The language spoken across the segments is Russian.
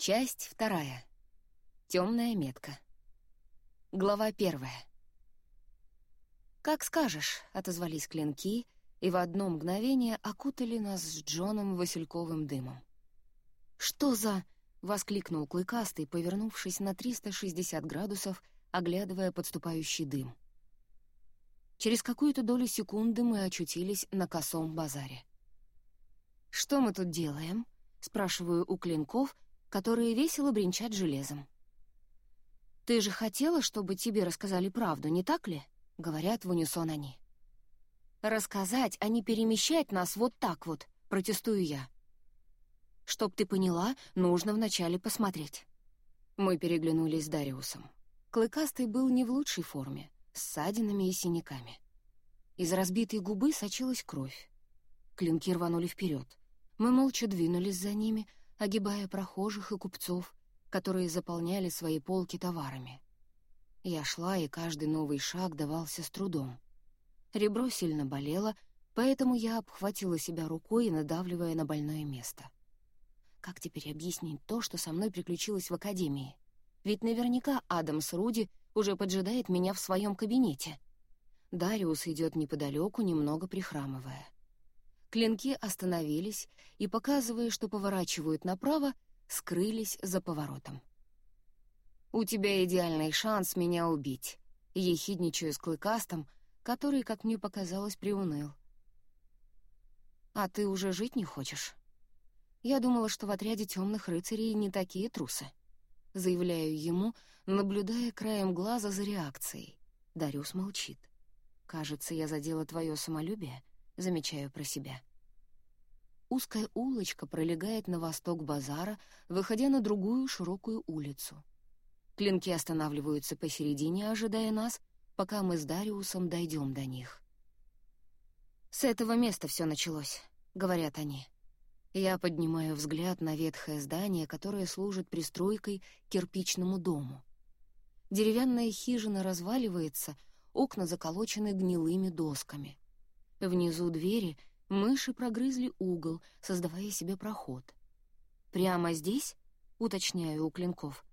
Часть вторая. Темная метка. Глава первая. «Как скажешь», — отозвались клинки, и в одно мгновение окутали нас с Джоном васильковым дымом. «Что за...» — воскликнул Клыкастый, повернувшись на 360 градусов, оглядывая подступающий дым. Через какую-то долю секунды мы очутились на косом базаре. «Что мы тут делаем?» — спрашиваю у клинков — которые весело бренчат железом. «Ты же хотела, чтобы тебе рассказали правду, не так ли?» — говорят в унисон они. «Рассказать, а не перемещать нас вот так вот», — протестую я. «Чтоб ты поняла, нужно вначале посмотреть». Мы переглянулись с Дариусом. Клыкастый был не в лучшей форме, с ссадинами и синяками. Из разбитой губы сочилась кровь. Клинки рванули вперед. Мы молча двинулись за ними — огибая прохожих и купцов, которые заполняли свои полки товарами. Я шла, и каждый новый шаг давался с трудом. Ребро сильно болело, поэтому я обхватила себя рукой, надавливая на больное место. Как теперь объяснить то, что со мной приключилось в академии? Ведь наверняка Адамс Руди уже поджидает меня в своем кабинете. Дариус идет неподалеку, немного прихрамывая. Клинки остановились и, показывая, что поворачивают направо, скрылись за поворотом. «У тебя идеальный шанс меня убить», — ехидничаю с клыкастом, который, как мне показалось, приуныл. «А ты уже жить не хочешь?» «Я думала, что в отряде темных рыцарей не такие трусы», — заявляю ему, наблюдая краем глаза за реакцией. Дариус молчит. «Кажется, я задела твое самолюбие», замечаю про себя. Узкая улочка пролегает на восток базара, выходя на другую широкую улицу. Клинки останавливаются посередине, ожидая нас, пока мы с Дариусом дойдем до них. «С этого места все началось», — говорят они. Я поднимаю взгляд на ветхое здание, которое служит пристройкой к кирпичному дому. Деревянная хижина разваливается, окна заколочены гнилыми досками. Внизу двери мыши прогрызли угол, создавая себе проход. «Прямо здесь?» — уточняю у клинков.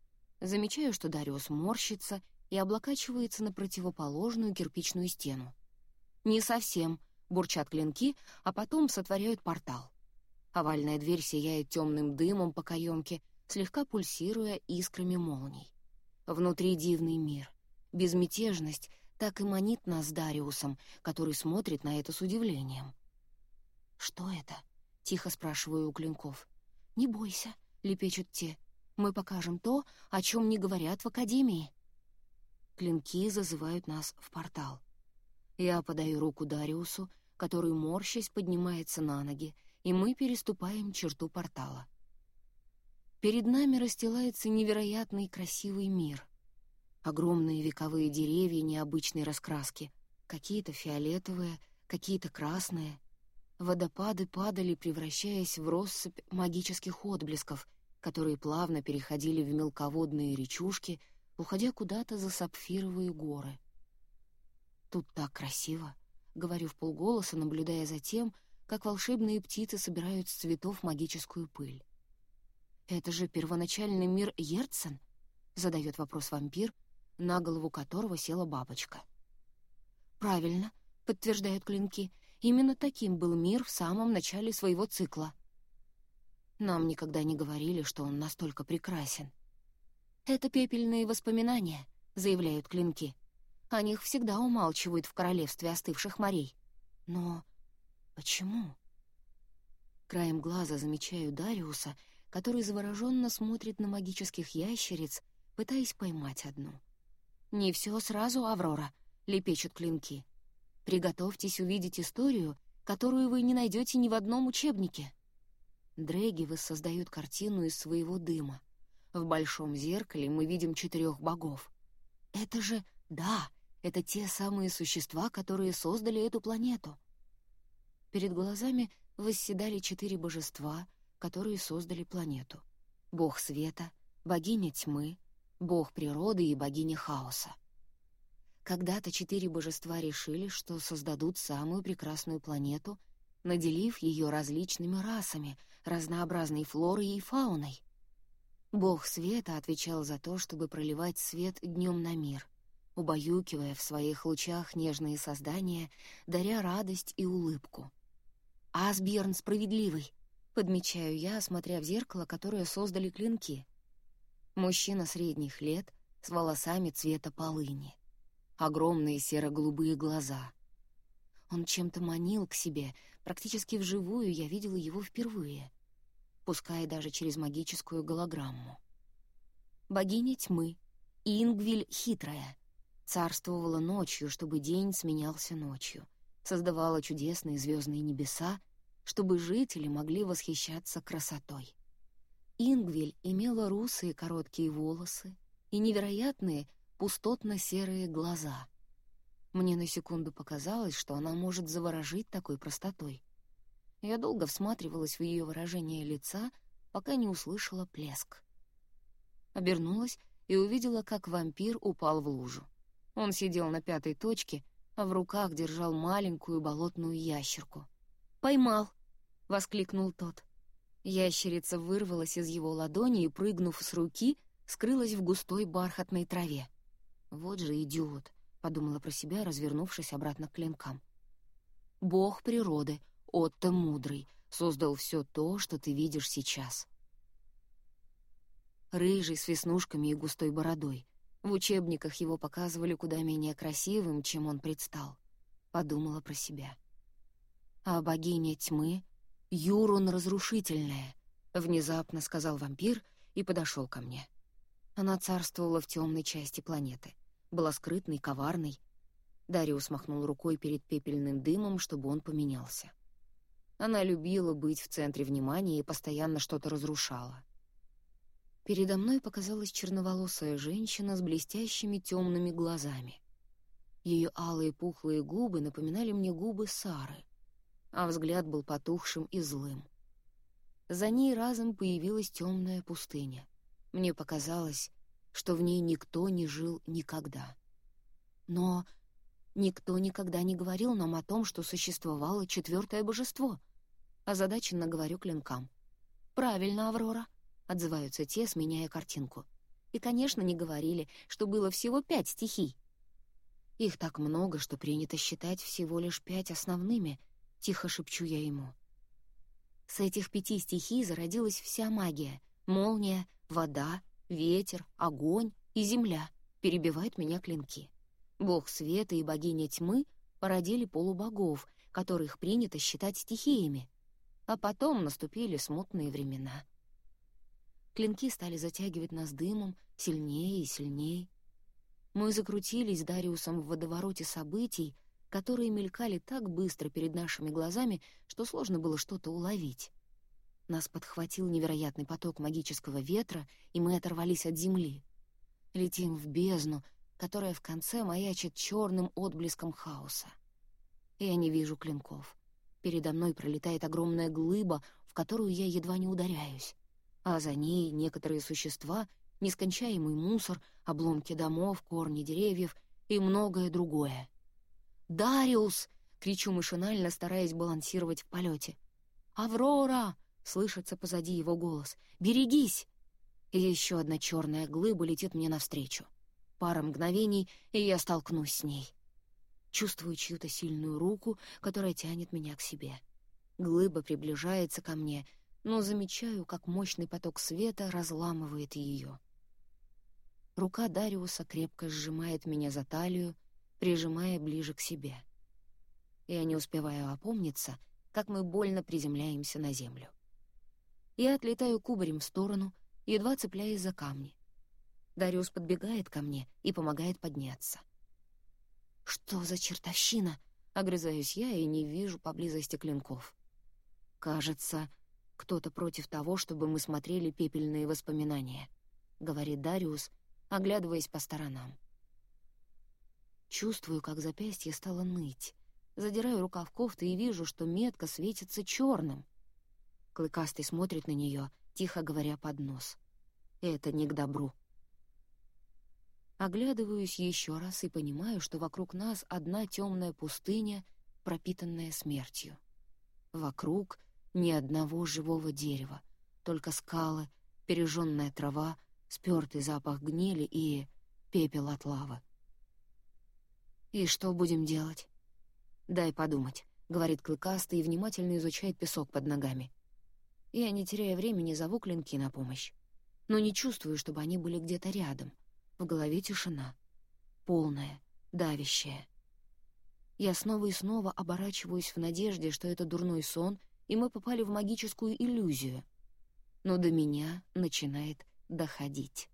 Замечаю, что Дариус морщится и облокачивается на противоположную кирпичную стену. «Не совсем», — бурчат клинки, а потом сотворяют портал. Овальная дверь сияет темным дымом по каемке, слегка пульсируя искрами молний. Внутри дивный мир. Безмятежность, так и манит нас Дариусом, который смотрит на это с удивлением. «Что это?» — тихо спрашиваю у клинков. «Не бойся», — лепечут те. «Мы покажем то, о чем не говорят в Академии». Клинки зазывают нас в портал. Я подаю руку Дариусу, который, морщась, поднимается на ноги, и мы переступаем черту портала. Перед нами расстилается невероятный красивый мир. Огромные вековые деревья необычной раскраски. Какие-то фиолетовые, какие-то красные. Водопады падали, превращаясь в россыпь магических отблесков, которые плавно переходили в мелководные речушки, уходя куда-то за сапфировые горы. «Тут так красиво», — говорю в полголоса, наблюдая за тем, как волшебные птицы собирают с цветов магическую пыль. «Это же первоначальный мир Ерцен?» — задает вопрос вампир — на голову которого села бабочка. «Правильно», — подтверждают клинки, — «именно таким был мир в самом начале своего цикла». Нам никогда не говорили, что он настолько прекрасен. «Это пепельные воспоминания», — заявляют клинки. «О них всегда умалчивают в королевстве остывших морей. Но почему?» Краем глаза замечаю Дариуса, который завороженно смотрит на магических ящериц, пытаясь поймать одну — «Не все сразу, Аврора», — лепечут клинки. «Приготовьтесь увидеть историю, которую вы не найдете ни в одном учебнике». Дрэги воссоздают картину из своего дыма. В большом зеркале мы видим четырех богов. Это же, да, это те самые существа, которые создали эту планету. Перед глазами восседали четыре божества, которые создали планету. Бог света, богиня тьмы, бог природы и богиня хаоса. Когда-то четыре божества решили, что создадут самую прекрасную планету, наделив ее различными расами, разнообразной флорой и фауной. Бог света отвечал за то, чтобы проливать свет днем на мир, убаюкивая в своих лучах нежные создания, даря радость и улыбку. «Асбьерн справедливый», — подмечаю я, смотря в зеркало, которое создали клинки. Мужчина средних лет с волосами цвета полыни. Огромные серо-голубые глаза. Он чем-то манил к себе, практически вживую я видела его впервые, пускай даже через магическую голограмму. Богиня тьмы, Ингвиль хитрая, царствовала ночью, чтобы день сменялся ночью, создавала чудесные звездные небеса, чтобы жители могли восхищаться красотой. Ингвиль имела русые короткие волосы и невероятные пустотно-серые глаза. Мне на секунду показалось, что она может заворожить такой простотой. Я долго всматривалась в ее выражение лица, пока не услышала плеск. Обернулась и увидела, как вампир упал в лужу. Он сидел на пятой точке, а в руках держал маленькую болотную ящерку. «Поймал!» — воскликнул тот. Ящерица вырвалась из его ладони и, прыгнув с руки, скрылась в густой бархатной траве. «Вот же идиот», — подумала про себя, развернувшись обратно к клинкам. «Бог природы, Отто Мудрый, создал все то, что ты видишь сейчас». Рыжий, с веснушками и густой бородой. В учебниках его показывали куда менее красивым, чем он предстал. Подумала про себя. А богиня тьмы «Юрун разрушительная», — внезапно сказал вампир и подошел ко мне. Она царствовала в темной части планеты, была скрытной, коварной. Дариус махнул рукой перед пепельным дымом, чтобы он поменялся. Она любила быть в центре внимания и постоянно что-то разрушала. Передо мной показалась черноволосая женщина с блестящими темными глазами. Ее алые пухлые губы напоминали мне губы Сары — а взгляд был потухшим и злым. За ней разом появилась темная пустыня. Мне показалось, что в ней никто не жил никогда. Но никто никогда не говорил нам о том, что существовало четвертое божество. Озадаченно говорю клинкам. «Правильно, Аврора», — отзываются те, сменяя картинку. И, конечно, не говорили, что было всего пять стихий. Их так много, что принято считать всего лишь пять основными —— тихо шепчу я ему. С этих пяти стихий зародилась вся магия. Молния, вода, ветер, огонь и земля. Перебивают меня клинки. Бог света и богиня тьмы породили полубогов, которых принято считать стихиями. А потом наступили смутные времена. Клинки стали затягивать нас дымом сильнее и сильнее. Мы закрутились с Дариусом в водовороте событий, которые мелькали так быстро перед нашими глазами, что сложно было что-то уловить. Нас подхватил невероятный поток магического ветра, и мы оторвались от земли. Летим в бездну, которая в конце маячит черным отблеском хаоса. Я не вижу клинков. Передо мной пролетает огромная глыба, в которую я едва не ударяюсь. А за ней некоторые существа, нескончаемый мусор, обломки домов, корни деревьев и многое другое. «Дариус!» — кричу машинально, стараясь балансировать в полете. «Аврора!» — слышится позади его голос. «Берегись!» И еще одна черная глыба летит мне навстречу. Пара мгновений, и я столкнусь с ней. Чувствую чью-то сильную руку, которая тянет меня к себе. Глыба приближается ко мне, но замечаю, как мощный поток света разламывает ее. Рука Дариуса крепко сжимает меня за талию, прижимая ближе к себе. Я не успеваю опомниться, как мы больно приземляемся на землю. Я отлетаю кубарем в сторону, едва цепляясь за камни. Дариус подбегает ко мне и помогает подняться. «Что за чертовщина?» — огрызаюсь я и не вижу поблизости клинков. «Кажется, кто-то против того, чтобы мы смотрели пепельные воспоминания», — говорит Дариус, оглядываясь по сторонам. Чувствую, как запястье стало ныть. Задираю рукав кофты и вижу, что метка светится черным. Клыкастый смотрит на нее, тихо говоря под нос. Это не к добру. Оглядываюсь еще раз и понимаю, что вокруг нас одна темная пустыня, пропитанная смертью. Вокруг ни одного живого дерева, только скалы, пережженная трава, спёртый запах гнили и пепел от лавы. «И что будем делать?» «Дай подумать», — говорит Клыкастый и внимательно изучает песок под ногами. Я, не теряя времени, зову клинки на помощь. Но не чувствую, чтобы они были где-то рядом. В голове тишина. Полная, давящая. Я снова и снова оборачиваюсь в надежде, что это дурной сон, и мы попали в магическую иллюзию. Но до меня начинает доходить.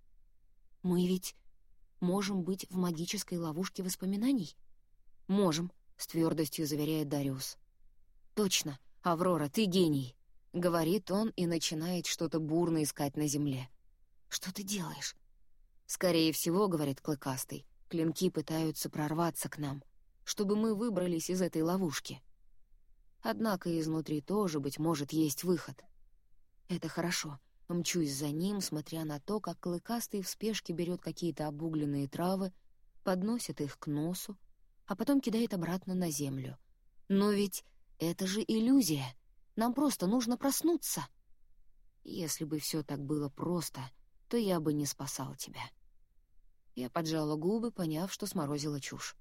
Мы ведь можем быть в магической ловушке воспоминаний? Можем, с твердостью заверяет Дариус. Точно, Аврора, ты гений, говорит он и начинает что-то бурно искать на земле. Что ты делаешь? Скорее всего, говорит Клыкастый, клинки пытаются прорваться к нам, чтобы мы выбрались из этой ловушки. Однако изнутри тоже, быть может, есть выход. Это хорошо. Мчусь за ним, смотря на то, как Клыкастый в спешке берет какие-то обугленные травы, подносит их к носу, а потом кидает обратно на землю. Но ведь это же иллюзия. Нам просто нужно проснуться. Если бы все так было просто, то я бы не спасал тебя. Я поджала губы, поняв, что сморозила чушь.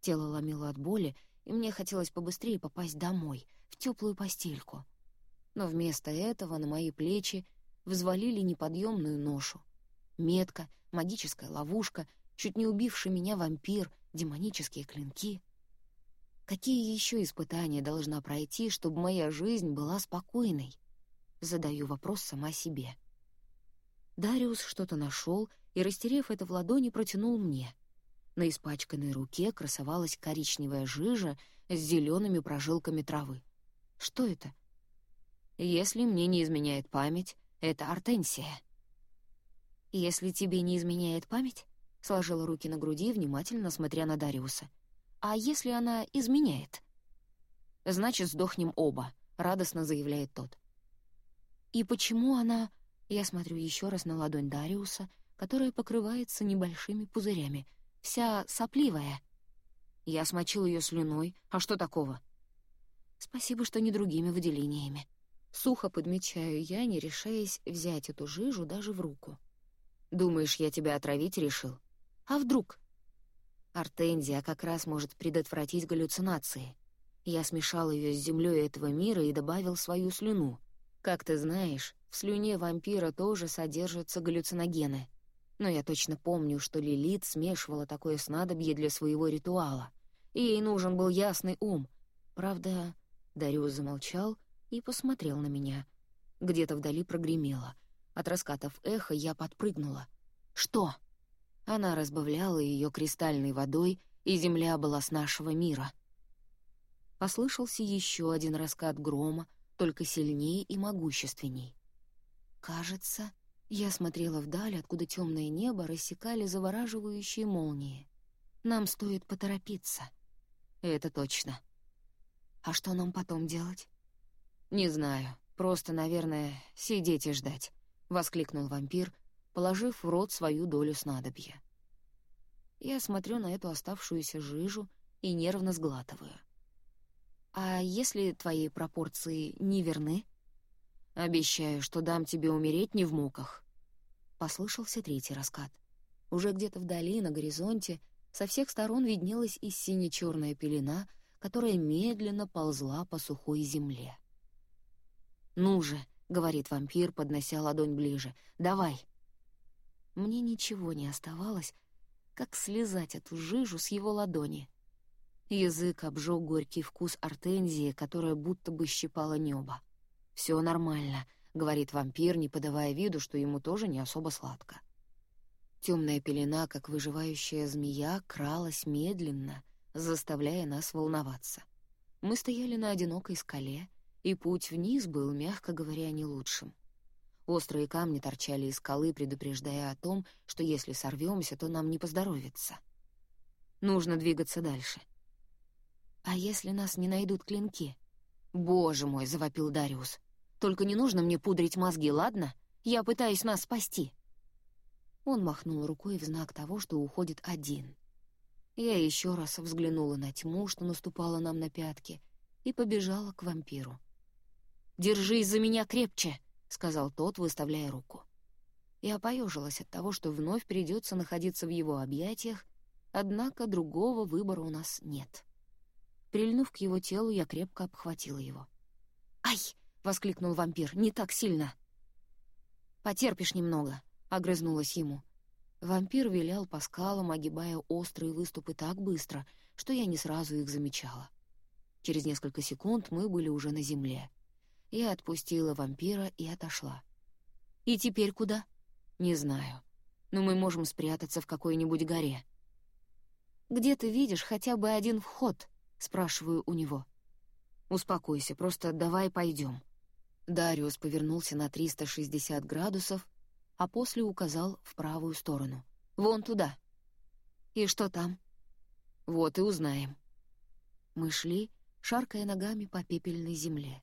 Тело ломило от боли, и мне хотелось побыстрее попасть домой, в теплую постельку. Но вместо этого на мои плечи взвалили неподъемную ношу. Метка, магическая ловушка, чуть не убивший меня вампир, демонические клинки. Какие еще испытания должна пройти, чтобы моя жизнь была спокойной? Задаю вопрос сама себе. Дариус что-то нашел и, растерев это в ладони, протянул мне — на испачканной руке красовалась коричневая жижа с зелеными прожилками травы. Что это? Если мне не изменяет память, это артенсия. Если тебе не изменяет память, сложила руки на груди, внимательно смотря на Дариуса. А если она изменяет? Значит, сдохнем оба, радостно заявляет тот. И почему она... Я смотрю еще раз на ладонь Дариуса, которая покрывается небольшими пузырями, вся сопливая. Я смочил ее слюной, а что такого? Спасибо, что не другими выделениями. Сухо подмечаю я, не решаясь взять эту жижу даже в руку. Думаешь, я тебя отравить решил? А вдруг? Артензия как раз может предотвратить галлюцинации. Я смешал ее с землей этого мира и добавил свою слюну. Как ты знаешь, в слюне вампира тоже содержатся галлюциногены — но я точно помню, что Лилит смешивала такое снадобье для своего ритуала, ей нужен был ясный ум. Правда, Дариус замолчал и посмотрел на меня. Где-то вдали прогремело. От раскатов эха я подпрыгнула. «Что?» Она разбавляла ее кристальной водой, и земля была с нашего мира. Послышался еще один раскат грома, только сильнее и могущественней. Кажется, я смотрела вдаль, откуда темное небо рассекали завораживающие молнии. Нам стоит поторопиться. Это точно. А что нам потом делать? Не знаю. Просто, наверное, сидеть и ждать, — воскликнул вампир, положив в рот свою долю снадобья. Я смотрю на эту оставшуюся жижу и нервно сглатываю. «А если твои пропорции не верны?» «Обещаю, что дам тебе умереть не в муках». Послышался третий раскат. Уже где-то вдали, на горизонте, со всех сторон виднелась и сине-черная пелена, которая медленно ползла по сухой земле. «Ну же», — говорит вампир, поднося ладонь ближе, — «давай». Мне ничего не оставалось, как слезать эту жижу с его ладони. Язык обжег горький вкус артензии, которая будто бы щипала небо. Все нормально», — говорит вампир, не подавая виду, что ему тоже не особо сладко. Темная пелена, как выживающая змея, кралась медленно, заставляя нас волноваться. Мы стояли на одинокой скале, и путь вниз был, мягко говоря, не лучшим. Острые камни торчали из скалы, предупреждая о том, что если сорвемся, то нам не поздоровится. Нужно двигаться дальше. «А если нас не найдут клинки?» «Боже мой!» — завопил Дариус. Только не нужно мне пудрить мозги, ладно? Я пытаюсь нас спасти». Он махнул рукой в знак того, что уходит один. Я еще раз взглянула на тьму, что наступала нам на пятки, и побежала к вампиру. «Держись за меня крепче!» — сказал тот, выставляя руку. Я поежилась от того, что вновь придется находиться в его объятиях, однако другого выбора у нас нет. Прильнув к его телу, я крепко обхватила его. «Ай!» — воскликнул вампир. «Не так сильно!» «Потерпишь немного», — огрызнулась ему. Вампир вилял по скалам, огибая острые выступы так быстро, что я не сразу их замечала. Через несколько секунд мы были уже на земле. Я отпустила вампира и отошла. «И теперь куда?» «Не знаю. Но мы можем спрятаться в какой-нибудь горе». «Где ты видишь хотя бы один вход?» — спрашиваю у него. «Успокойся, просто давай пойдем». Дариус повернулся на 360 градусов, а после указал в правую сторону. «Вон туда». «И что там?» «Вот и узнаем». Мы шли, шаркая ногами по пепельной земле.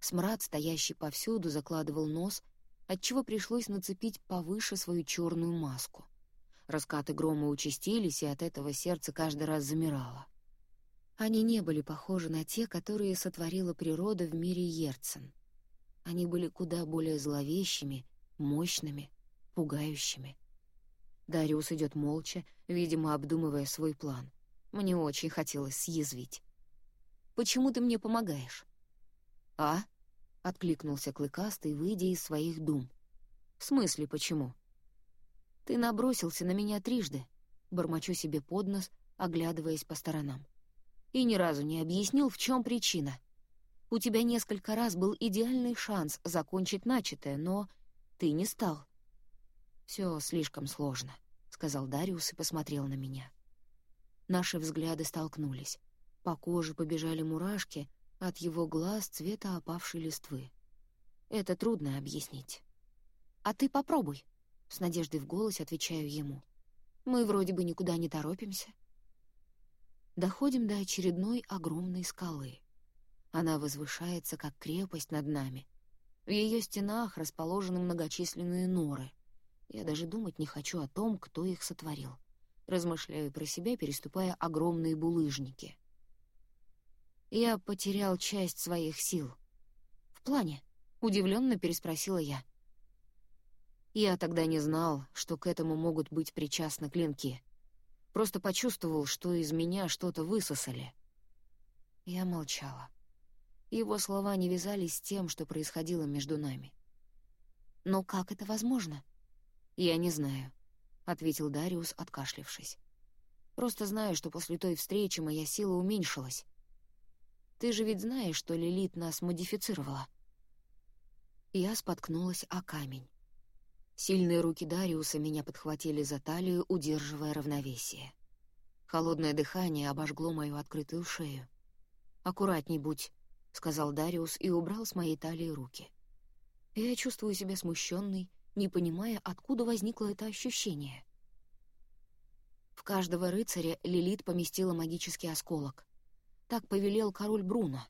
Смрад, стоящий повсюду, закладывал нос, отчего пришлось нацепить повыше свою черную маску. Раскаты грома участились, и от этого сердце каждый раз замирало. Они не были похожи на те, которые сотворила природа в мире Ерцен. Они были куда более зловещими, мощными, пугающими. Дариус идет молча, видимо, обдумывая свой план. Мне очень хотелось съязвить. «Почему ты мне помогаешь?» «А?» — откликнулся Клыкастый, выйдя из своих дум. «В смысле, почему?» «Ты набросился на меня трижды», — бормочу себе под нос, оглядываясь по сторонам и ни разу не объяснил, в чем причина. У тебя несколько раз был идеальный шанс закончить начатое, но ты не стал. Все слишком сложно», — сказал Дариус и посмотрел на меня. Наши взгляды столкнулись. По коже побежали мурашки, от его глаз цвета опавшей листвы. Это трудно объяснить. «А ты попробуй», — с надеждой в голосе отвечаю ему. «Мы вроде бы никуда не торопимся» доходим до очередной огромной скалы. Она возвышается, как крепость над нами. В ее стенах расположены многочисленные норы. Я даже думать не хочу о том, кто их сотворил. Размышляю про себя, переступая огромные булыжники. Я потерял часть своих сил. «В плане?» — удивленно переспросила я. Я тогда не знал, что к этому могут быть причастны клинки. Просто почувствовал, что из меня что-то высосали. Я молчала. Его слова не вязались с тем, что происходило между нами. «Но как это возможно?» «Я не знаю», — ответил Дариус, откашлившись. «Просто знаю, что после той встречи моя сила уменьшилась. Ты же ведь знаешь, что Лилит нас модифицировала». Я споткнулась о камень. Сильные руки Дариуса меня подхватили за талию, удерживая равновесие. Холодное дыхание обожгло мою открытую шею. «Аккуратней будь», — сказал Дариус и убрал с моей талии руки. Я чувствую себя смущенной, не понимая, откуда возникло это ощущение. В каждого рыцаря Лилит поместила магический осколок. Так повелел король Бруно.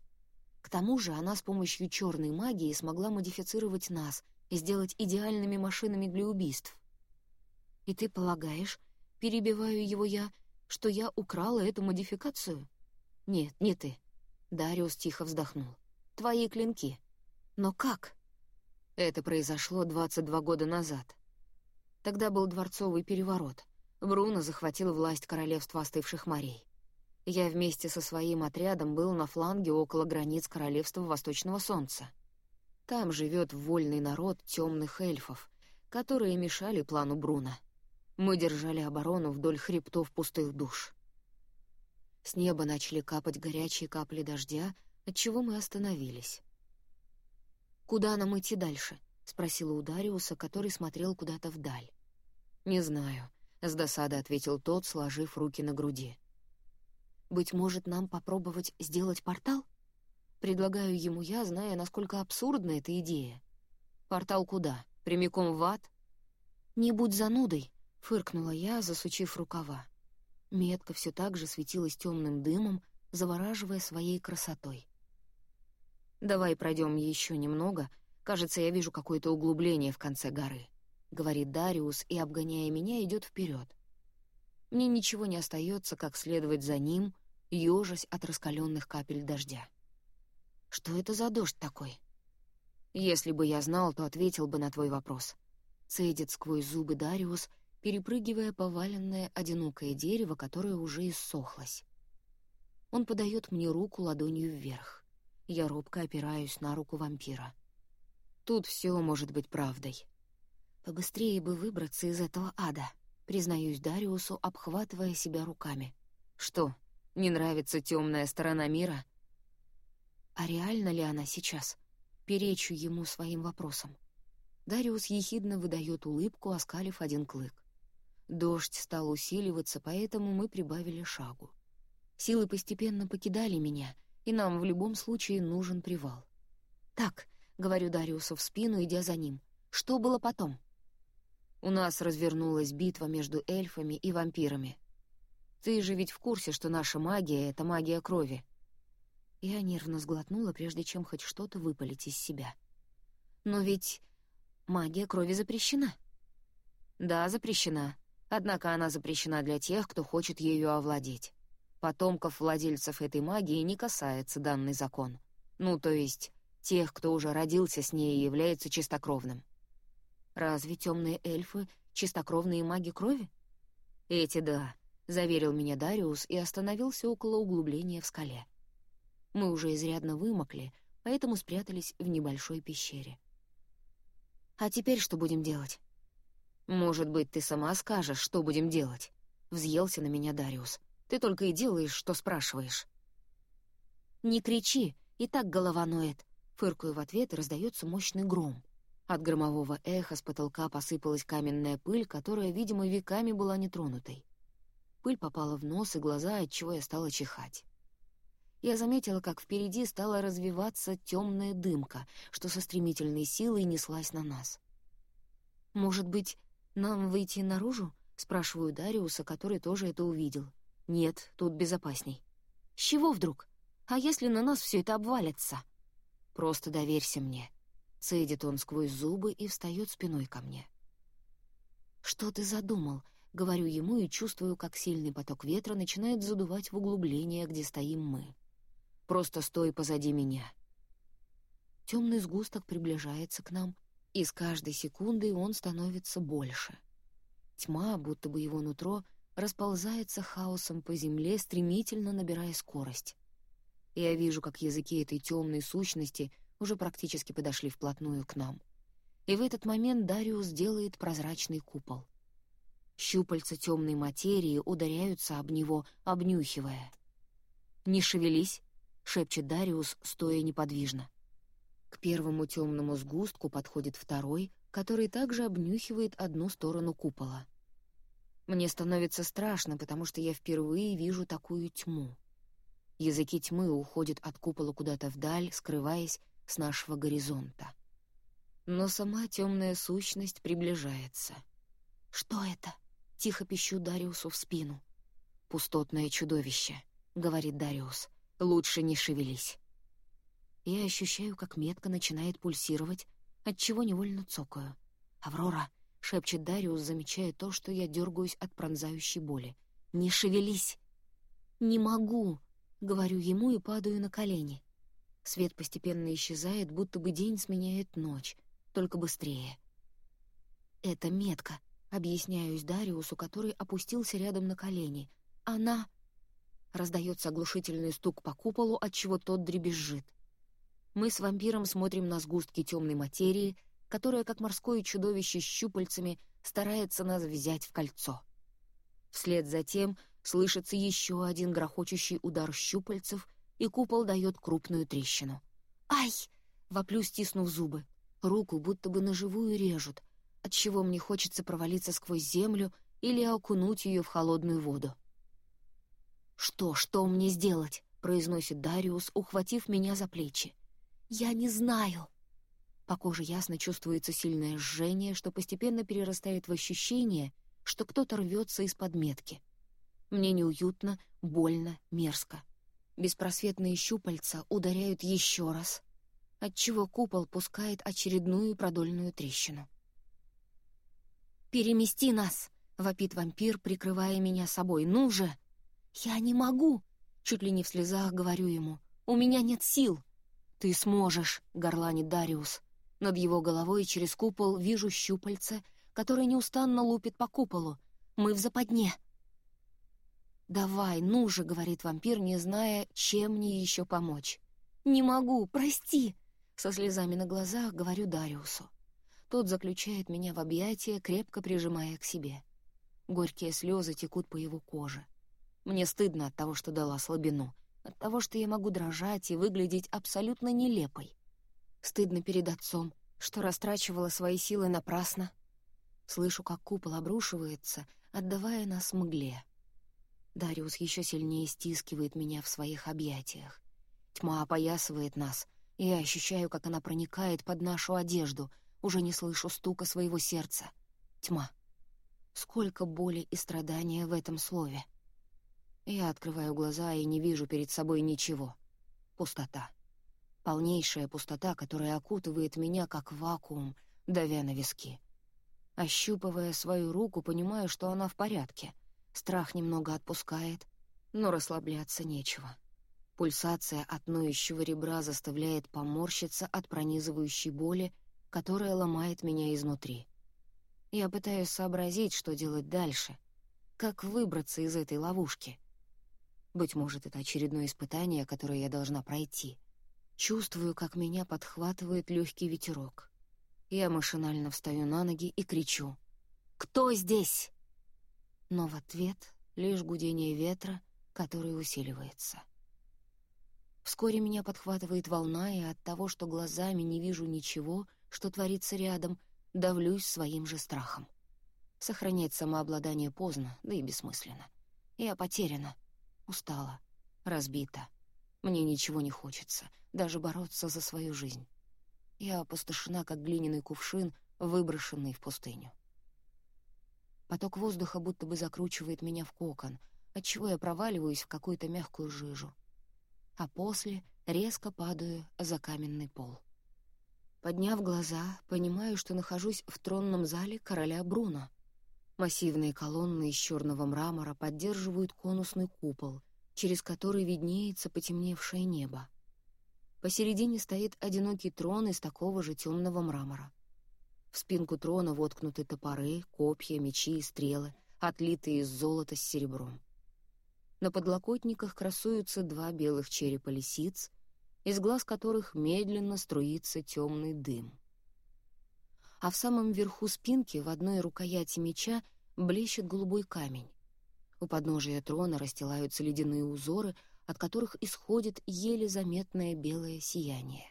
К тому же она с помощью черной магии смогла модифицировать нас — и сделать идеальными машинами для убийств. И ты полагаешь, перебиваю его я, что я украла эту модификацию? Нет, не ты. Дариус тихо вздохнул. Твои клинки. Но как? Это произошло 22 года назад. Тогда был дворцовый переворот. Бруно захватил власть королевства остывших морей. Я вместе со своим отрядом был на фланге около границ королевства Восточного Солнца. Там живет вольный народ темных эльфов, которые мешали плану Бруна. Мы держали оборону вдоль хребтов пустых душ. С неба начали капать горячие капли дождя, отчего мы остановились. «Куда нам идти дальше?» — спросила у Дариуса, который смотрел куда-то вдаль. «Не знаю», — с досадой ответил тот, сложив руки на груди. «Быть может, нам попробовать сделать портал?» Предлагаю ему я, зная, насколько абсурдна эта идея. «Портал куда? Прямиком в ад?» «Не будь занудой», — фыркнула я, засучив рукава. Метка все так же светилась темным дымом, завораживая своей красотой. «Давай пройдем еще немного. Кажется, я вижу какое-то углубление в конце горы», — говорит Дариус и, обгоняя меня, идет вперед. Мне ничего не остается, как следовать за ним, ежась от раскаленных капель дождя. Что это за дождь такой? Если бы я знал, то ответил бы на твой вопрос. — цедит сквозь зубы Дариус, перепрыгивая поваленное одинокое дерево, которое уже иссохлось. Он подает мне руку ладонью вверх. Я робко опираюсь на руку вампира. Тут все может быть правдой. Побыстрее бы выбраться из этого ада, признаюсь Дариусу, обхватывая себя руками. Что, не нравится темная сторона мира? А реально ли она сейчас? Перечу ему своим вопросом. Дариус ехидно выдает улыбку, оскалив один клык. Дождь стал усиливаться, поэтому мы прибавили шагу. Силы постепенно покидали меня, и нам в любом случае нужен привал. «Так», — говорю Дариусу в спину, идя за ним, — «что было потом?» У нас развернулась битва между эльфами и вампирами. Ты же ведь в курсе, что наша магия — это магия крови. Я нервно сглотнула, прежде чем хоть что-то выпалить из себя. Но ведь магия крови запрещена. Да, запрещена. Однако она запрещена для тех, кто хочет ею овладеть. Потомков владельцев этой магии не касается данный закон. Ну, то есть, тех, кто уже родился с ней и является чистокровным. Разве темные эльфы — чистокровные маги крови? Эти — да, — заверил меня Дариус и остановился около углубления в скале. Мы уже изрядно вымокли, поэтому спрятались в небольшой пещере. «А теперь что будем делать?» «Может быть, ты сама скажешь, что будем делать?» — взъелся на меня Дариус. Ты только и делаешь, что спрашиваешь». «Не кричи, и так голова ноет», — фыркаю в ответ, и раздается мощный гром. От громового эха с потолка посыпалась каменная пыль, которая, видимо, веками была нетронутой. Пыль попала в нос и глаза, отчего я стала чихать. Я заметила, как впереди стала развиваться темная дымка, что со стремительной силой неслась на нас. «Может быть, нам выйти наружу?» — спрашиваю Дариуса, который тоже это увидел. Нет, тут безопасней. С чего вдруг? А если на нас все это обвалится? Просто доверься мне. Цедит он сквозь зубы и встает спиной ко мне. Что ты задумал? Говорю ему и чувствую, как сильный поток ветра начинает задувать в углубление, где стоим мы. Просто стой позади меня. Темный сгусток приближается к нам, и с каждой секундой он становится больше. Тьма, будто бы его нутро, расползается хаосом по земле, стремительно набирая скорость. Я вижу, как языки этой темной сущности уже практически подошли вплотную к нам. И в этот момент Дариус делает прозрачный купол. Щупальца темной материи ударяются об него, обнюхивая. «Не шевелись», — шепчет Дариус, стоя неподвижно. К первому темному сгустку подходит второй, который также обнюхивает одну сторону купола — мне становится страшно, потому что я впервые вижу такую тьму. Языки тьмы уходят от купола куда-то вдаль, скрываясь с нашего горизонта. Но сама темная сущность приближается. «Что это?» — тихо пищу Дариусу в спину. «Пустотное чудовище», — говорит Дариус. «Лучше не шевелись». Я ощущаю, как метка начинает пульсировать, отчего невольно цокаю. «Аврора, — шепчет Дариус, замечая то, что я дергаюсь от пронзающей боли. «Не шевелись!» «Не могу!» — говорю ему и падаю на колени. Свет постепенно исчезает, будто бы день сменяет ночь, только быстрее. «Это метка», — объясняюсь Дариусу, который опустился рядом на колени. «Она...» Раздается оглушительный стук по куполу, отчего тот дребезжит. Мы с вампиром смотрим на сгустки темной материи, которое, как морское чудовище с щупальцами, старается нас взять в кольцо. Вслед за тем слышится еще один грохочущий удар щупальцев, и купол дает крупную трещину. «Ай!» — воплю, стиснув зубы. Руку будто бы наживую режут, отчего мне хочется провалиться сквозь землю или окунуть ее в холодную воду. «Что, что мне сделать?» — произносит Дариус, ухватив меня за плечи. «Я не знаю», по коже ясно чувствуется сильное жжение, что постепенно перерастает в ощущение, что кто-то рвется из-под метки. Мне неуютно, больно, мерзко. Беспросветные щупальца ударяют еще раз, отчего купол пускает очередную продольную трещину. «Перемести нас!» — вопит вампир, прикрывая меня собой. «Ну же!» «Я не могу!» — чуть ли не в слезах говорю ему. «У меня нет сил!» «Ты сможешь!» — горланит Дариус. Над его головой через купол вижу щупальца, который неустанно лупит по куполу. Мы в западне. «Давай, ну же», — говорит вампир, не зная, чем мне еще помочь. «Не могу, прости!» Со слезами на глазах говорю Дариусу. Тот заключает меня в объятия, крепко прижимая к себе. Горькие слезы текут по его коже. Мне стыдно от того, что дала слабину, от того, что я могу дрожать и выглядеть абсолютно нелепой. Стыдно перед отцом, что растрачивала свои силы напрасно. Слышу, как купол обрушивается, отдавая нас мгле. Дариус еще сильнее стискивает меня в своих объятиях. Тьма опоясывает нас, и я ощущаю, как она проникает под нашу одежду, уже не слышу стука своего сердца. Тьма. Сколько боли и страдания в этом слове. Я открываю глаза и не вижу перед собой ничего. Пустота. Полнейшая пустота, которая окутывает меня, как вакуум, давя на виски. Ощупывая свою руку, понимаю, что она в порядке — Страх немного отпускает, но расслабляться нечего. Пульсация от ноющего ребра заставляет поморщиться от пронизывающей боли, которая ломает меня изнутри. Я пытаюсь сообразить, что делать дальше, как выбраться из этой ловушки. Быть может, это очередное испытание, которое я должна пройти. Чувствую, как меня подхватывает легкий ветерок. Я машинально встаю на ноги и кричу. «Кто здесь?» Но в ответ лишь гудение ветра, который усиливается. Вскоре меня подхватывает волна, и от того, что глазами не вижу ничего, что творится рядом, давлюсь своим же страхом. Сохранять самообладание поздно, да и бессмысленно. Я потеряна, устала, разбита. Мне ничего не хочется, даже бороться за свою жизнь. Я опустошена, как глиняный кувшин, выброшенный в пустыню. Поток воздуха будто бы закручивает меня в кокон, отчего я проваливаюсь в какую-то мягкую жижу. А после резко падаю за каменный пол. Подняв глаза, понимаю, что нахожусь в тронном зале короля Бруно. Массивные колонны из черного мрамора поддерживают конусный купол, через который виднеется потемневшее небо. Посередине стоит одинокий трон из такого же темного мрамора. В спинку трона воткнуты топоры, копья, мечи и стрелы, отлитые из золота с серебром. На подлокотниках красуются два белых черепа лисиц, из глаз которых медленно струится темный дым. А в самом верху спинки в одной рукояти меча блещет голубой камень. У подножия трона расстилаются ледяные узоры, от которых исходит еле заметное белое сияние.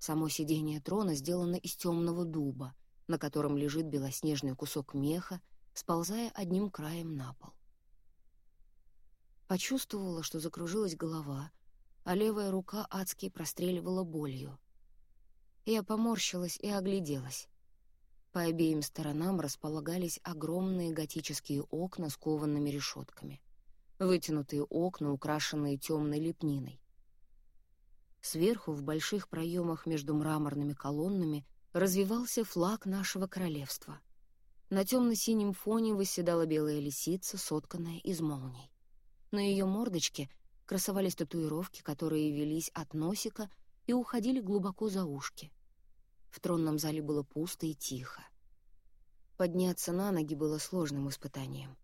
Само сиденье трона сделано из темного дуба — на котором лежит белоснежный кусок меха, сползая одним краем на пол. Почувствовала, что закружилась голова, а левая рука адски простреливала болью. Я поморщилась и огляделась. По обеим сторонам располагались огромные готические окна с коваными решетками. Вытянутые окна, украшенные темной лепниной. Сверху, в больших проемах между мраморными колоннами, развивался флаг нашего королевства. На темно-синем фоне восседала белая лисица, сотканная из молний. На ее мордочке красовались татуировки, которые велись от носика и уходили глубоко за ушки. В тронном зале было пусто и тихо. Подняться на ноги было сложным испытанием.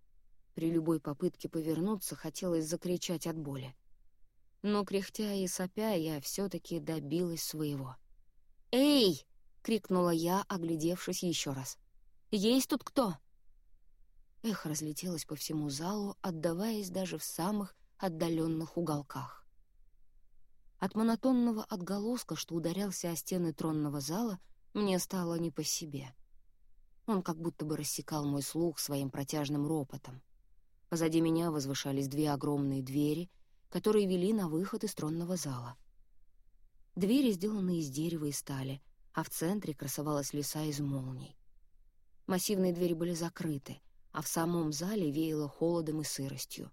При любой попытке повернуться хотелось закричать от боли. Но, кряхтя и сопя, я все-таки добилась своего. «Эй!» — крикнула я, оглядевшись еще раз. «Есть тут кто?» Эхо разлетелось по всему залу, отдаваясь даже в самых отдаленных уголках. От монотонного отголоска, что ударялся о стены тронного зала, мне стало не по себе. Он как будто бы рассекал мой слух своим протяжным ропотом. Позади меня возвышались две огромные двери, которые вели на выход из тронного зала. Двери сделаны из дерева и стали — а в центре красовалась леса из молний. Массивные двери были закрыты, а в самом зале веяло холодом и сыростью.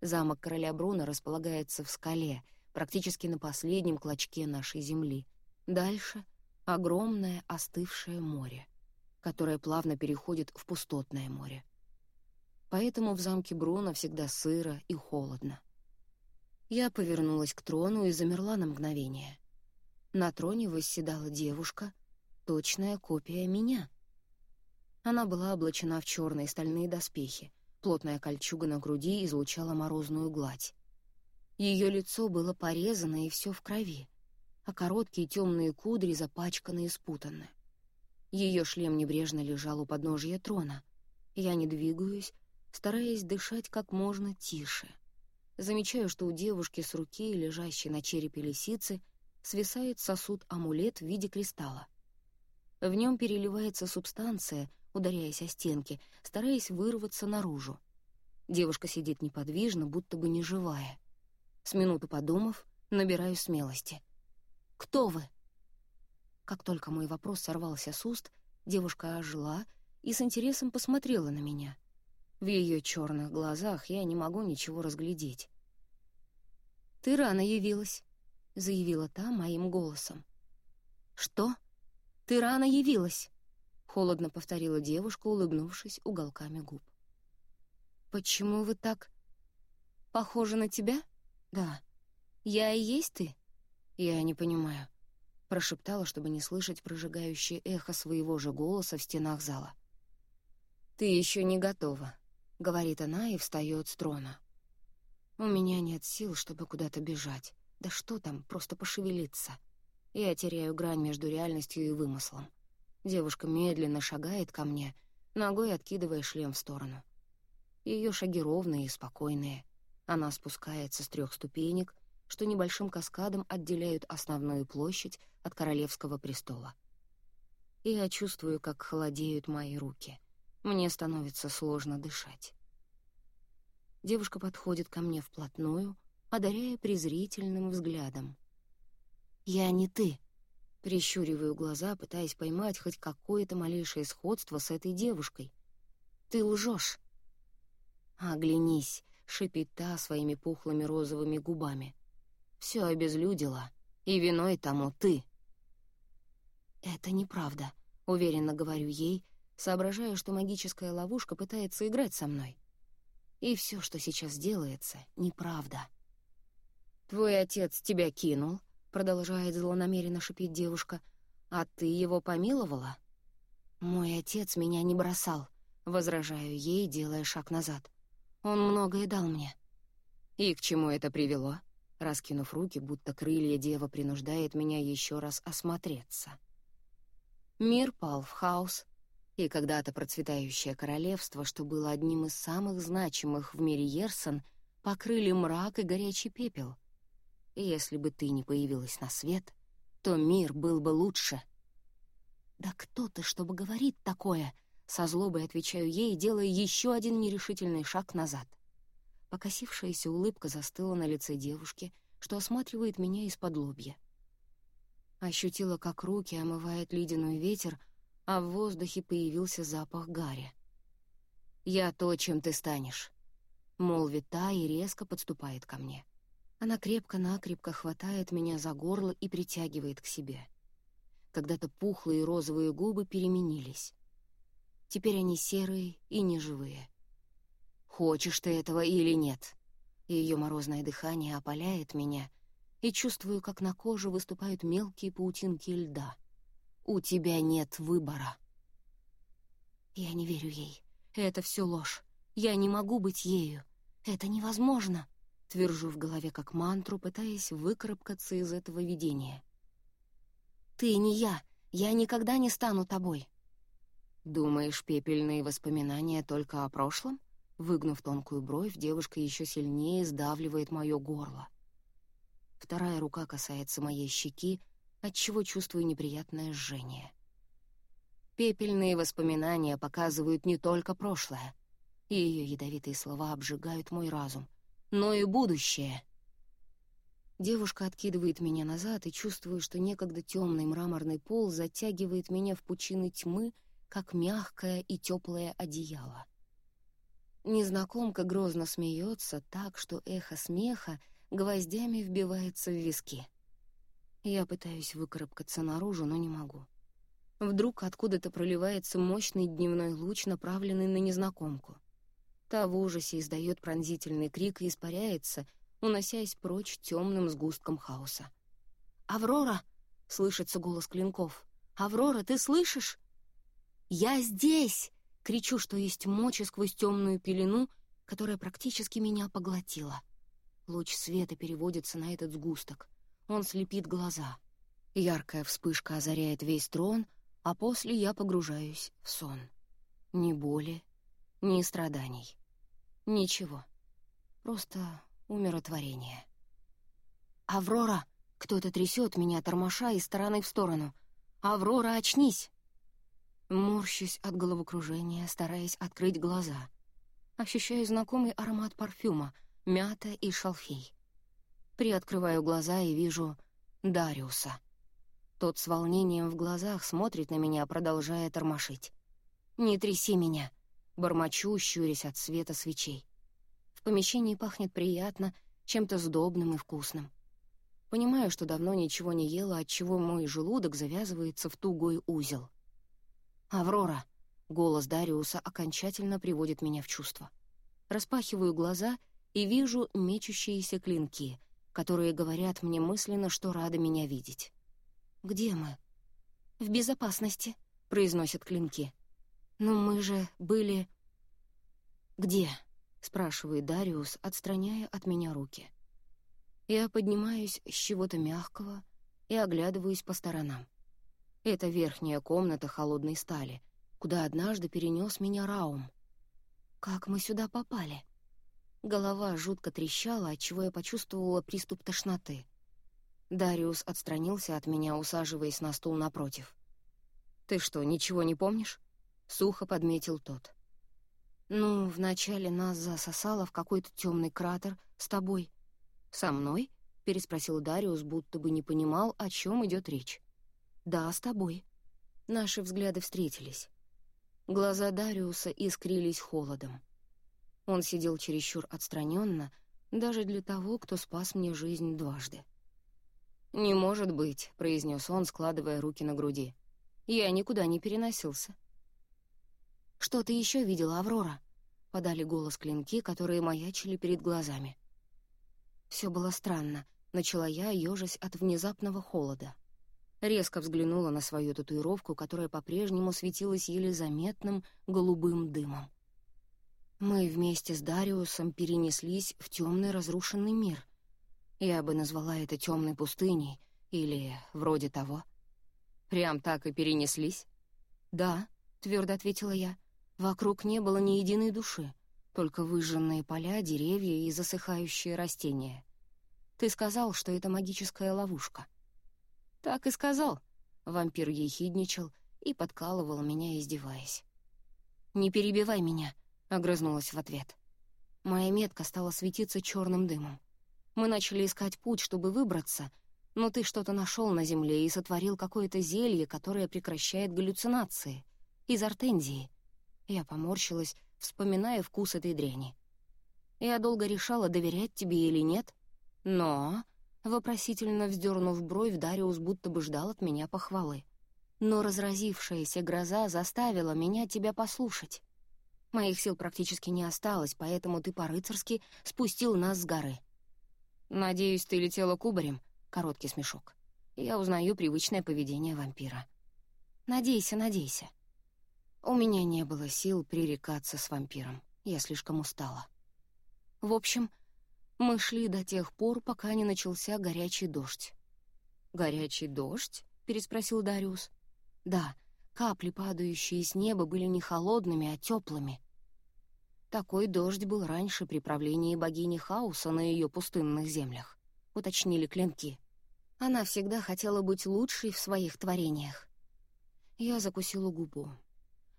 Замок короля Бруна располагается в скале, практически на последнем клочке нашей земли. Дальше — огромное остывшее море, которое плавно переходит в пустотное море. Поэтому в замке Бруна всегда сыро и холодно. Я повернулась к трону и замерла на мгновение — на троне восседала девушка, точная копия меня. Она была облачена в черные стальные доспехи, плотная кольчуга на груди излучала морозную гладь. Ее лицо было порезано и все в крови, а короткие темные кудри запачканы и спутаны. Ее шлем небрежно лежал у подножия трона. Я не двигаюсь, стараясь дышать как можно тише. Замечаю, что у девушки с руки, лежащей на черепе лисицы, свисает сосуд-амулет в виде кристалла. В нем переливается субстанция, ударяясь о стенки, стараясь вырваться наружу. Девушка сидит неподвижно, будто бы не живая. С минуту подумав, набираю смелости. «Кто вы?» Как только мой вопрос сорвался с уст, девушка ожила и с интересом посмотрела на меня. В ее черных глазах я не могу ничего разглядеть. «Ты рано явилась», — заявила та моим голосом. «Что? Ты рано явилась?» — холодно повторила девушка, улыбнувшись уголками губ. «Почему вы так... похожи на тебя?» «Да. Я и есть ты?» «Я не понимаю», — прошептала, чтобы не слышать прожигающее эхо своего же голоса в стенах зала. «Ты еще не готова», — говорит она и встает с трона. «У меня нет сил, чтобы куда-то бежать. Да что там, просто пошевелиться. Я теряю грань между реальностью и вымыслом. Девушка медленно шагает ко мне, ногой откидывая шлем в сторону. Ее шаги ровные и спокойные. Она спускается с трех ступенек, что небольшим каскадом отделяют основную площадь от королевского престола. Я чувствую, как холодеют мои руки — мне становится сложно дышать. Девушка подходит ко мне вплотную, одаряя презрительным взглядом. «Я не ты», — прищуриваю глаза, пытаясь поймать хоть какое-то малейшее сходство с этой девушкой. «Ты лжешь». «Оглянись», — шипит та своими пухлыми розовыми губами. «Все обезлюдила, и виной тому ты». «Это неправда», — уверенно говорю ей, — соображая, что магическая ловушка пытается играть со мной. И все, что сейчас делается, неправда. «Твой отец тебя кинул», — продолжает злонамеренно шипеть девушка, «а ты его помиловала?» «Мой отец меня не бросал», — возражаю ей, делая шаг назад. «Он многое дал мне». «И к чему это привело?» Раскинув руки, будто крылья дева принуждает меня еще раз осмотреться. Мир пал в хаос, и когда-то процветающее королевство, что было одним из самых значимых в мире Ерсон, покрыли мрак и горячий пепел. Если бы ты не появилась на свет, то мир был бы лучше. «Да кто ты, чтобы говорить такое?» Со злобой отвечаю ей, делая еще один нерешительный шаг назад. Покосившаяся улыбка застыла на лице девушки, что осматривает меня из-под лобья. Ощутила, как руки омывает ледяной ветер, а в воздухе появился запах гари. «Я то, чем ты станешь», — молвит та и резко подступает ко мне. Она крепко-накрепко хватает меня за горло и притягивает к себе. Когда-то пухлые розовые губы переменились. Теперь они серые и неживые. «Хочешь ты этого или нет?» Ее морозное дыхание опаляет меня, и чувствую, как на коже выступают мелкие паутинки льда — у тебя нет выбора. Я не верю ей. Это все ложь. Я не могу быть ею. Это невозможно. Твержу в голове как мантру, пытаясь выкарабкаться из этого видения. Ты не я. Я никогда не стану тобой. Думаешь, пепельные воспоминания только о прошлом? Выгнув тонкую бровь, девушка еще сильнее сдавливает мое горло. Вторая рука касается моей щеки, отчего чувствую неприятное жжение. Пепельные воспоминания показывают не только прошлое. Ее ядовитые слова обжигают мой разум, но и будущее. Девушка откидывает меня назад и чувствую, что некогда темный мраморный пол затягивает меня в пучины тьмы, как мягкое и теплое одеяло. Незнакомка грозно смеется так, что эхо смеха гвоздями вбивается в виски. Я пытаюсь выкарабкаться наружу, но не могу. Вдруг откуда-то проливается мощный дневной луч, направленный на незнакомку. Та в ужасе издает пронзительный крик и испаряется, уносясь прочь темным сгустком хаоса. «Аврора!» — слышится голос клинков. «Аврора, ты слышишь?» «Я здесь!» Кричу, что есть мочи сквозь темную пелену, которая практически меня поглотила. Луч света переводится на этот сгусток. Он слепит глаза. Яркая вспышка озаряет весь трон, а после я погружаюсь в сон. Ни боли, ни страданий. Ничего. Просто умиротворение. «Аврора!» Кто-то трясет меня, тормоша из стороны в сторону. «Аврора, очнись!» Морщусь от головокружения, стараясь открыть глаза. Ощущаю знакомый аромат парфюма, мята и шалфей. Приоткрываю глаза и вижу Дариуса. Тот с волнением в глазах смотрит на меня, продолжая тормошить. «Не тряси меня!» — бормочу, щурясь от света свечей. В помещении пахнет приятно, чем-то сдобным и вкусным. Понимаю, что давно ничего не ела, отчего мой желудок завязывается в тугой узел. «Аврора!» — голос Дариуса окончательно приводит меня в чувство. Распахиваю глаза и вижу мечущиеся клинки, которые говорят мне мысленно, что рады меня видеть. «Где мы?» «В безопасности», — произносят клинки. «Но мы же были...» «Где?» — спрашивает Дариус, отстраняя от меня руки. Я поднимаюсь с чего-то мягкого и оглядываюсь по сторонам. Это верхняя комната холодной стали, куда однажды перенес меня Раум. Как мы сюда попали? Голова жутко трещала, отчего я почувствовала приступ тошноты. Дариус отстранился от меня, усаживаясь на стул напротив. «Ты что, ничего не помнишь?» — сухо подметил тот. «Ну, вначале нас засосало в какой-то темный кратер с тобой. «Со мной?» — переспросил Дариус, будто бы не понимал, о чем идет речь. «Да, с тобой». Наши взгляды встретились. Глаза Дариуса искрились холодом. Он сидел чересчур отстраненно, даже для того, кто спас мне жизнь дважды. «Не может быть», — произнес он, складывая руки на груди. «Я никуда не переносился». «Что ты еще видела, Аврора?» — подали голос клинки, которые маячили перед глазами. Все было странно. Начала я, ежась от внезапного холода. Резко взглянула на свою татуировку, которая по-прежнему светилась еле заметным голубым дымом. Мы вместе с Дариусом перенеслись в темный разрушенный мир. Я бы назвала это темной пустыней или вроде того. Прям так и перенеслись? Да, твердо ответила я. Вокруг не было ни единой души только выжженные поля, деревья и засыхающие растения. Ты сказал, что это магическая ловушка. Так и сказал. Вампир ехидничал и подкалывал меня, издеваясь. «Не перебивай меня», — огрызнулась в ответ. Моя метка стала светиться черным дымом. Мы начали искать путь, чтобы выбраться, но ты что-то нашел на земле и сотворил какое-то зелье, которое прекращает галлюцинации. Из артензии. Я поморщилась, вспоминая вкус этой дряни. Я долго решала, доверять тебе или нет, но, вопросительно вздернув бровь, Дариус будто бы ждал от меня похвалы. Но разразившаяся гроза заставила меня тебя послушать. Моих сил практически не осталось, поэтому ты по-рыцарски спустил нас с горы. «Надеюсь, ты летела кубарем?» — короткий смешок. Я узнаю привычное поведение вампира. «Надейся, надейся. У меня не было сил пререкаться с вампиром. Я слишком устала. В общем, мы шли до тех пор, пока не начался горячий дождь. «Горячий дождь?» — переспросил Дариус. «Да, капли, падающие с неба, были не холодными, а теплыми. Такой дождь был раньше при правлении богини Хаоса на ее пустынных землях», — уточнили клинки. Она всегда хотела быть лучшей в своих творениях. Я закусила губу.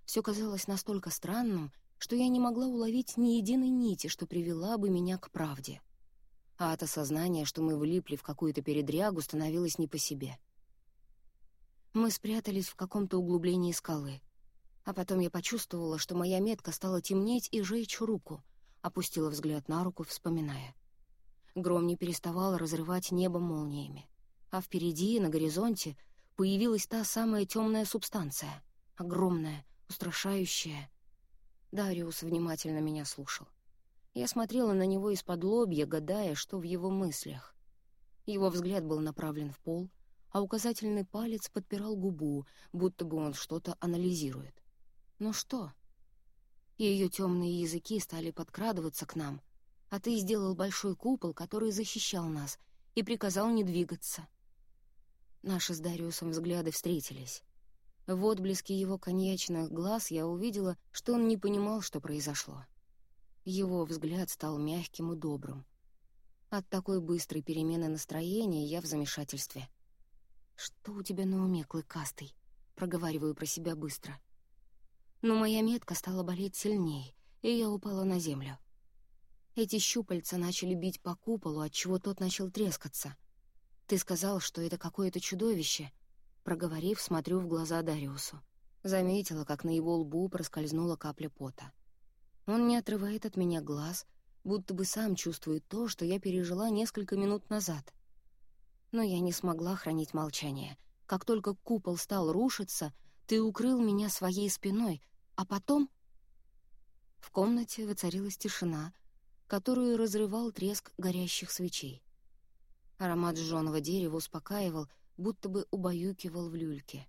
Все казалось настолько странным, что я не могла уловить ни единой нити, что привела бы меня к правде. А от осознания, что мы влипли в какую-то передрягу, становилось не по себе. Мы спрятались в каком-то углублении скалы. А потом я почувствовала, что моя метка стала темнеть и жечь руку, опустила взгляд на руку, вспоминая. Гром не переставал разрывать небо молниями. А впереди, на горизонте, появилась та самая темная субстанция, огромная, устрашающее. Дариус внимательно меня слушал. Я смотрела на него из-под лобья, гадая, что в его мыслях. Его взгляд был направлен в пол, а указательный палец подпирал губу, будто бы он что-то анализирует. «Ну что?» Ее темные языки стали подкрадываться к нам, а ты сделал большой купол, который защищал нас, и приказал не двигаться. Наши с Дариусом взгляды встретились. В отблеске его коньячных глаз я увидела, что он не понимал, что произошло. Его взгляд стал мягким и добрым. От такой быстрой перемены настроения я в замешательстве. «Что у тебя на уме, клыкастый?» — проговариваю про себя быстро. Но моя метка стала болеть сильней, и я упала на землю. Эти щупальца начали бить по куполу, отчего тот начал трескаться. Ты сказал, что это какое-то чудовище. Проговорив, смотрю в глаза Дариусу. Заметила, как на его лбу проскользнула капля пота. Он не отрывает от меня глаз, будто бы сам чувствует то, что я пережила несколько минут назад. Но я не смогла хранить молчание. Как только купол стал рушиться, ты укрыл меня своей спиной, а потом... В комнате воцарилась тишина — которую разрывал треск горящих свечей. Аромат жженого дерева успокаивал, будто бы убаюкивал в люльке.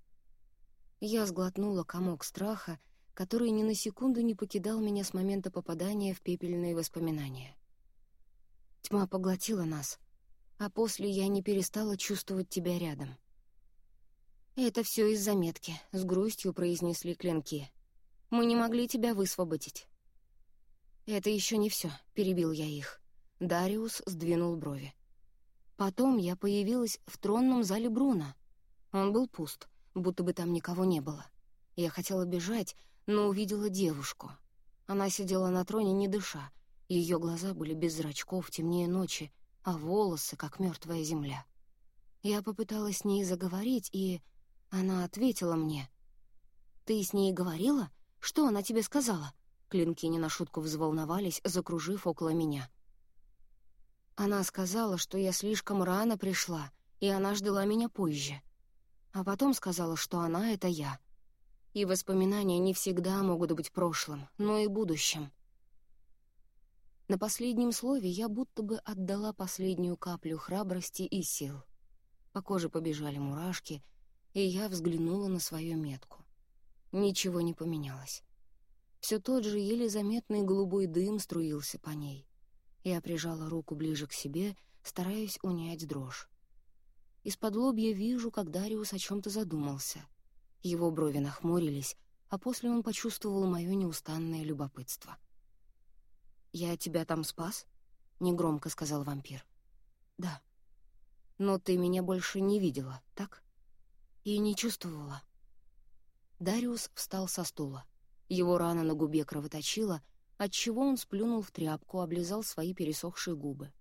Я сглотнула комок страха, который ни на секунду не покидал меня с момента попадания в пепельные воспоминания. Тьма поглотила нас, а после я не перестала чувствовать тебя рядом. «Это все из-за метки», — с грустью произнесли клинки. «Мы не могли тебя высвободить». «Это еще не все», — перебил я их. Дариус сдвинул брови. Потом я появилась в тронном зале Бруна. Он был пуст, будто бы там никого не было. Я хотела бежать, но увидела девушку. Она сидела на троне, не дыша. Ее глаза были без зрачков, темнее ночи, а волосы, как мертвая земля. Я попыталась с ней заговорить, и она ответила мне. «Ты с ней говорила? Что она тебе сказала?» Клинки не на шутку взволновались, закружив около меня. Она сказала, что я слишком рано пришла, и она ждала меня позже. А потом сказала, что она — это я. И воспоминания не всегда могут быть прошлым, но и будущим. На последнем слове я будто бы отдала последнюю каплю храбрости и сил. По коже побежали мурашки, и я взглянула на свою метку. Ничего не поменялось. Все тот же еле заметный голубой дым струился по ней. Я прижала руку ближе к себе, стараясь унять дрожь. Из-под лобья вижу, как Дариус о чем-то задумался. Его брови нахмурились, а после он почувствовал мое неустанное любопытство. «Я тебя там спас?» — негромко сказал вампир. «Да». «Но ты меня больше не видела, так?» «И не чувствовала». Дариус встал со стула. Его рана на губе кровоточила, отчего он сплюнул в тряпку, облизал свои пересохшие губы.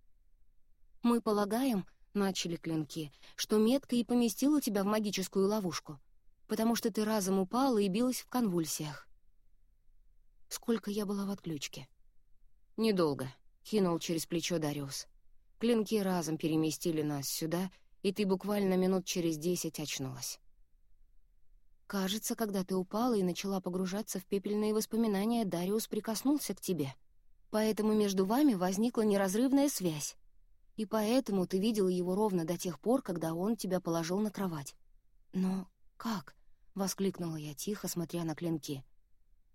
«Мы полагаем, — начали клинки, — что метка и поместила тебя в магическую ловушку, потому что ты разом упала и билась в конвульсиях. Сколько я была в отключке?» «Недолго», — кинул через плечо Дариус. «Клинки разом переместили нас сюда, и ты буквально минут через десять очнулась». Кажется, когда ты упала и начала погружаться в пепельные воспоминания, Дариус прикоснулся к тебе. Поэтому между вами возникла неразрывная связь. И поэтому ты видела его ровно до тех пор, когда он тебя положил на кровать. Но как? — воскликнула я тихо, смотря на клинки.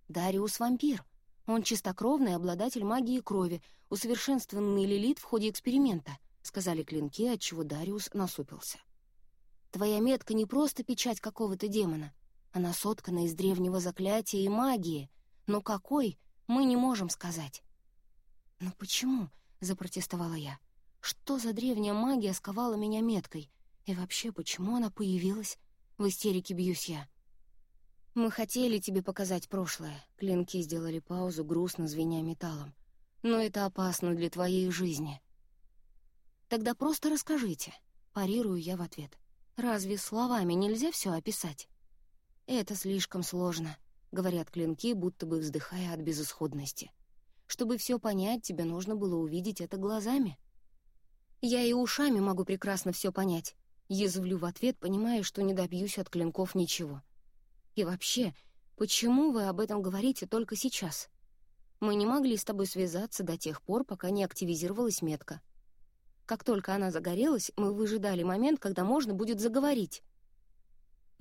«Дариус — вампир. Он чистокровный обладатель магии крови, усовершенствованный Лилит в ходе эксперимента», — сказали клинки, отчего Дариус насупился. «Твоя метка не просто печать какого-то демона. Она соткана из древнего заклятия и магии, но какой, мы не можем сказать. «Но почему?» — запротестовала я. «Что за древняя магия сковала меня меткой? И вообще, почему она появилась?» В истерике бьюсь я. «Мы хотели тебе показать прошлое», — клинки сделали паузу, грустно звеня металлом. «Но это опасно для твоей жизни». «Тогда просто расскажите», — парирую я в ответ. «Разве словами нельзя все описать?» «Это слишком сложно», — говорят клинки, будто бы вздыхая от безысходности. «Чтобы все понять, тебе нужно было увидеть это глазами». «Я и ушами могу прекрасно все понять», — язвлю в ответ, понимая, что не добьюсь от клинков ничего. «И вообще, почему вы об этом говорите только сейчас? Мы не могли с тобой связаться до тех пор, пока не активизировалась метка. Как только она загорелась, мы выжидали момент, когда можно будет заговорить»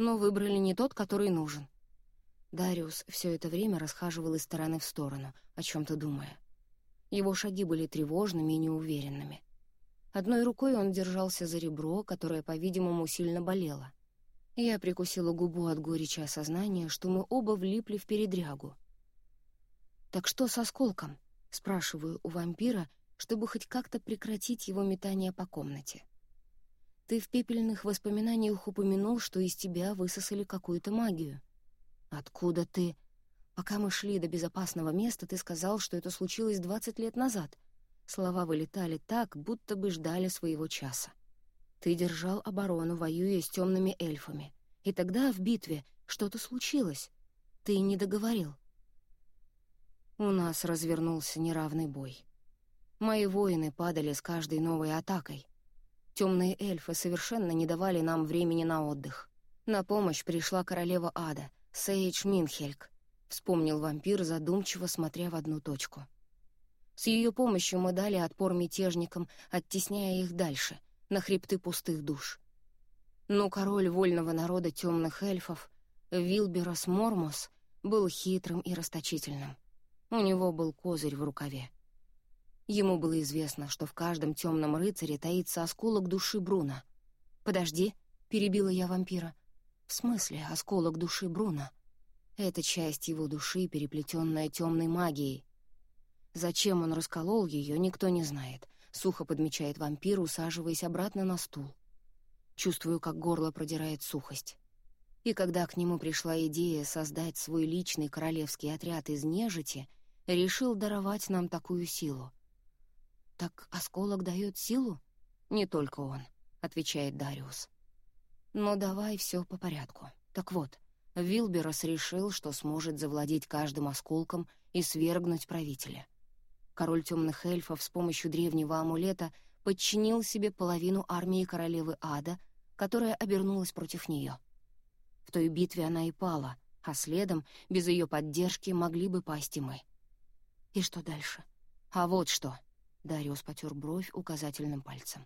но выбрали не тот, который нужен. Дариус все это время расхаживал из стороны в сторону, о чем то думая. Его шаги были тревожными и неуверенными. Одной рукой он держался за ребро, которое, по-видимому, сильно болело. Я прикусила губу от горечи осознания, что мы оба влипли в передрягу. «Так что с осколком?» — спрашиваю у вампира, чтобы хоть как-то прекратить его метание по комнате. «Ты в пепельных воспоминаниях упомянул, что из тебя высосали какую-то магию. Откуда ты...» Пока мы шли до безопасного места, ты сказал, что это случилось 20 лет назад. Слова вылетали так, будто бы ждали своего часа. Ты держал оборону, воюя с темными эльфами. И тогда в битве что-то случилось. Ты не договорил. У нас развернулся неравный бой. Мои воины падали с каждой новой атакой. Темные эльфы совершенно не давали нам времени на отдых. На помощь пришла королева ада, Сейдж Минхельк, вспомнил вампир, задумчиво смотря в одну точку. С ее помощью мы дали отпор мятежникам, оттесняя их дальше — на хребты пустых душ. Но король вольного народа темных эльфов, Вилберос Мормос, был хитрым и расточительным. У него был козырь в рукаве. Ему было известно, что в каждом темном рыцаре таится осколок души Бруна. «Подожди», — перебила я вампира. «В смысле осколок души Бруна?» Это часть его души, переплетенная темной магией. Зачем он расколол ее, никто не знает. — сухо подмечает вампир, усаживаясь обратно на стул. Чувствую, как горло продирает сухость. И когда к нему пришла идея создать свой личный королевский отряд из нежити, решил даровать нам такую силу. «Так осколок дает силу?» «Не только он», — отвечает Дариус. «Но давай все по порядку. Так вот, Вилберос решил, что сможет завладеть каждым осколком и свергнуть правителя. Король темных эльфов с помощью древнего амулета подчинил себе половину армии королевы Ада, которая обернулась против нее. В той битве она и пала, а следом, без ее поддержки, могли бы пасть и мы. И что дальше? А вот что. Дариус потер бровь указательным пальцем.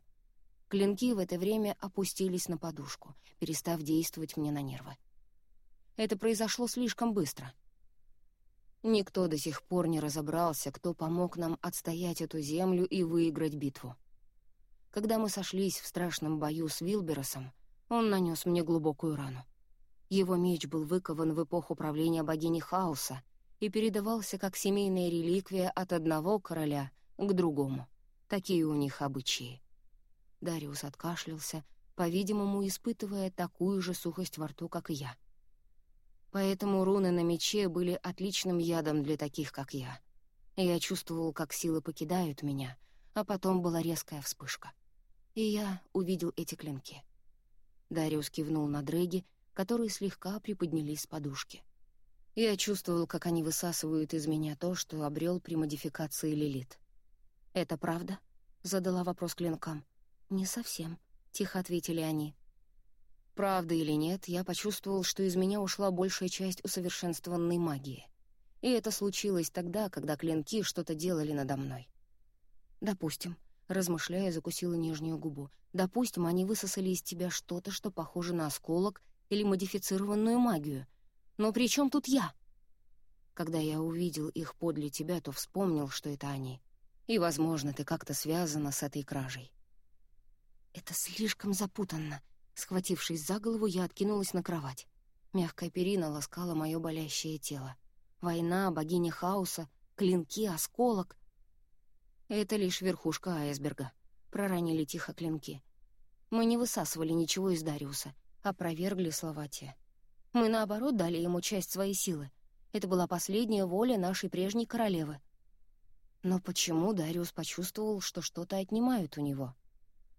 Клинки в это время опустились на подушку, перестав действовать мне на нервы. Это произошло слишком быстро — Никто до сих пор не разобрался, кто помог нам отстоять эту землю и выиграть битву. Когда мы сошлись в страшном бою с Вилберосом, он нанес мне глубокую рану. Его меч был выкован в эпоху правления богини Хаоса и передавался как семейная реликвия от одного короля к другому. Такие у них обычаи. Дариус откашлялся, по-видимому, испытывая такую же сухость во рту, как и я. Поэтому руны на мече были отличным ядом для таких, как я. Я чувствовал, как силы покидают меня, а потом была резкая вспышка. И я увидел эти клинки. Дариус кивнул на дрэги, которые слегка приподнялись с подушки. Я чувствовал, как они высасывают из меня то, что обрел при модификации Лилит. «Это правда?» — задала вопрос клинкам. «Не совсем», — тихо ответили они. Правда или нет, я почувствовал, что из меня ушла большая часть усовершенствованной магии. И это случилось тогда, когда клинки что-то делали надо мной. Допустим, размышляя, закусила нижнюю губу. Допустим, они высосали из тебя что-то, что похоже на осколок или модифицированную магию. Но при чем тут я? Когда я увидел их подле тебя, то вспомнил, что это они. И, возможно, ты как-то связана с этой кражей. Это слишком запутанно, Схватившись за голову, я откинулась на кровать. Мягкая перина ласкала мое болящее тело. Война, богиня хаоса, клинки, осколок. Это лишь верхушка айсберга. Проронили тихо клинки. Мы не высасывали ничего из Дариуса, а опровергли слова те. Мы, наоборот, дали ему часть своей силы. Это была последняя воля нашей прежней королевы. Но почему Дариус почувствовал, что что-то отнимают у него?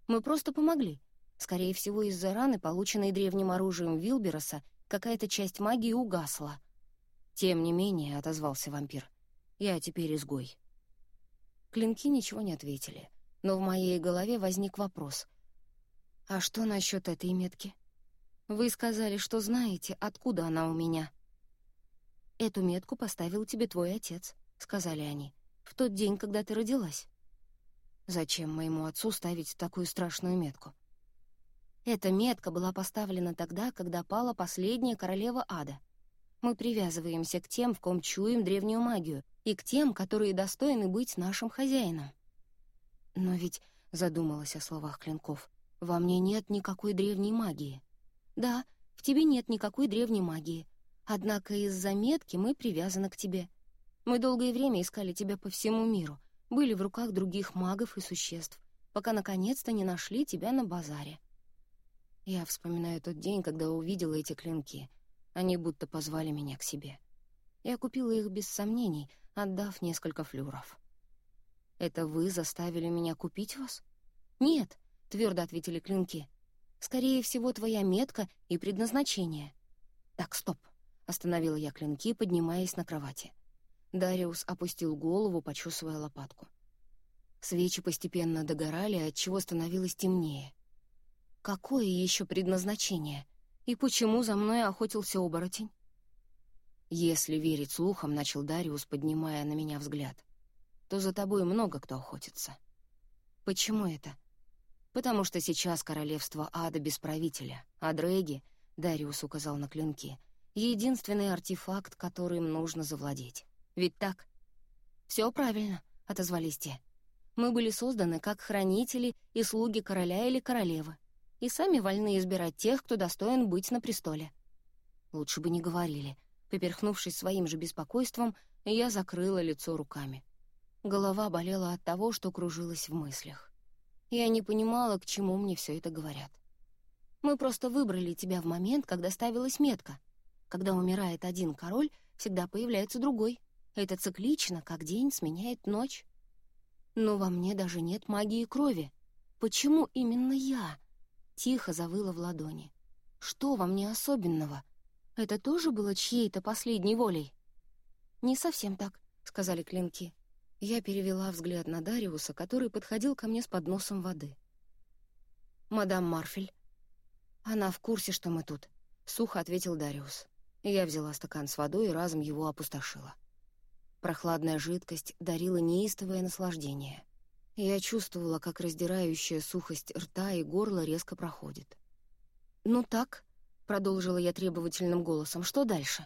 Мы просто помогли. Скорее всего, из-за раны, полученной древним оружием Вилбероса, какая-то часть магии угасла. «Тем не менее», — отозвался вампир, — «я теперь изгой». Клинки ничего не ответили, но в моей голове возник вопрос. «А что насчет этой метки? Вы сказали, что знаете, откуда она у меня». «Эту метку поставил тебе твой отец», — сказали они, — «в тот день, когда ты родилась». «Зачем моему отцу ставить такую страшную метку?» Эта метка была поставлена тогда, когда пала последняя королева ада. Мы привязываемся к тем, в ком чуем древнюю магию, и к тем, которые достойны быть нашим хозяином. Но ведь, — задумалась о словах клинков, — во мне нет никакой древней магии. Да, в тебе нет никакой древней магии. Однако из-за метки мы привязаны к тебе. Мы долгое время искали тебя по всему миру, были в руках других магов и существ, пока наконец-то не нашли тебя на базаре. Я вспоминаю тот день, когда увидела эти клинки. Они будто позвали меня к себе. Я купила их без сомнений, отдав несколько флюров. «Это вы заставили меня купить вас?» «Нет», — твердо ответили клинки. «Скорее всего, твоя метка и предназначение». «Так, стоп», — остановила я клинки, поднимаясь на кровати. Дариус опустил голову, почесывая лопатку. Свечи постепенно догорали, отчего становилось темнее. Какое еще предназначение? И почему за мной охотился оборотень? Если верить слухам, начал Дариус, поднимая на меня взгляд, то за тобой много кто охотится. Почему это? Потому что сейчас королевство ада без правителя, а Дрэги, Дариус указал на клинки, единственный артефакт, которым нужно завладеть. Ведь так? Все правильно, отозвались те. Мы были созданы как хранители и слуги короля или королевы и сами вольны избирать тех, кто достоин быть на престоле. Лучше бы не говорили. Поперхнувшись своим же беспокойством, я закрыла лицо руками. Голова болела от того, что кружилась в мыслях. Я не понимала, к чему мне все это говорят. Мы просто выбрали тебя в момент, когда ставилась метка. Когда умирает один король, всегда появляется другой. Это циклично, как день сменяет ночь. Но во мне даже нет магии крови. Почему именно я? Тихо завыла в ладони. «Что во мне особенного? Это тоже было чьей-то последней волей?» «Не совсем так», — сказали клинки. Я перевела взгляд на Дариуса, который подходил ко мне с подносом воды. «Мадам Марфель». «Она в курсе, что мы тут», — сухо ответил Дариус. Я взяла стакан с водой и разом его опустошила. Прохладная жидкость дарила неистовое наслаждение. Я чувствовала, как раздирающая сухость рта и горла резко проходит. «Ну так», — продолжила я требовательным голосом, — «что дальше?»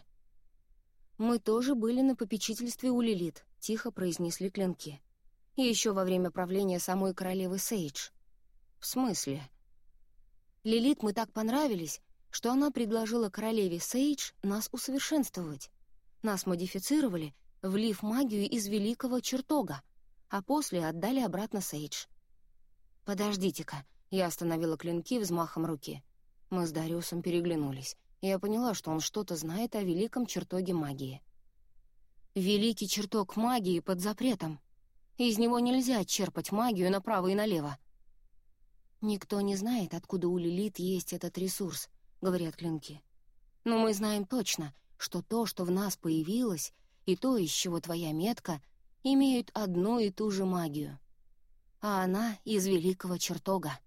«Мы тоже были на попечительстве у Лилит», — тихо произнесли клинки. «И еще во время правления самой королевы Сейдж». «В смысле?» «Лилит мы так понравились, что она предложила королеве Сейдж нас усовершенствовать. Нас модифицировали, влив магию из великого чертога, а после отдали обратно Сейдж. «Подождите-ка», — я остановила клинки взмахом руки. Мы с Дариусом переглянулись, и я поняла, что он что-то знает о великом чертоге магии. «Великий чертог магии под запретом. Из него нельзя черпать магию направо и налево». «Никто не знает, откуда у Лилит есть этот ресурс», — говорят клинки. «Но мы знаем точно, что то, что в нас появилось, и то, из чего твоя метка, имеют одну и ту же магию. А она из великого чертога.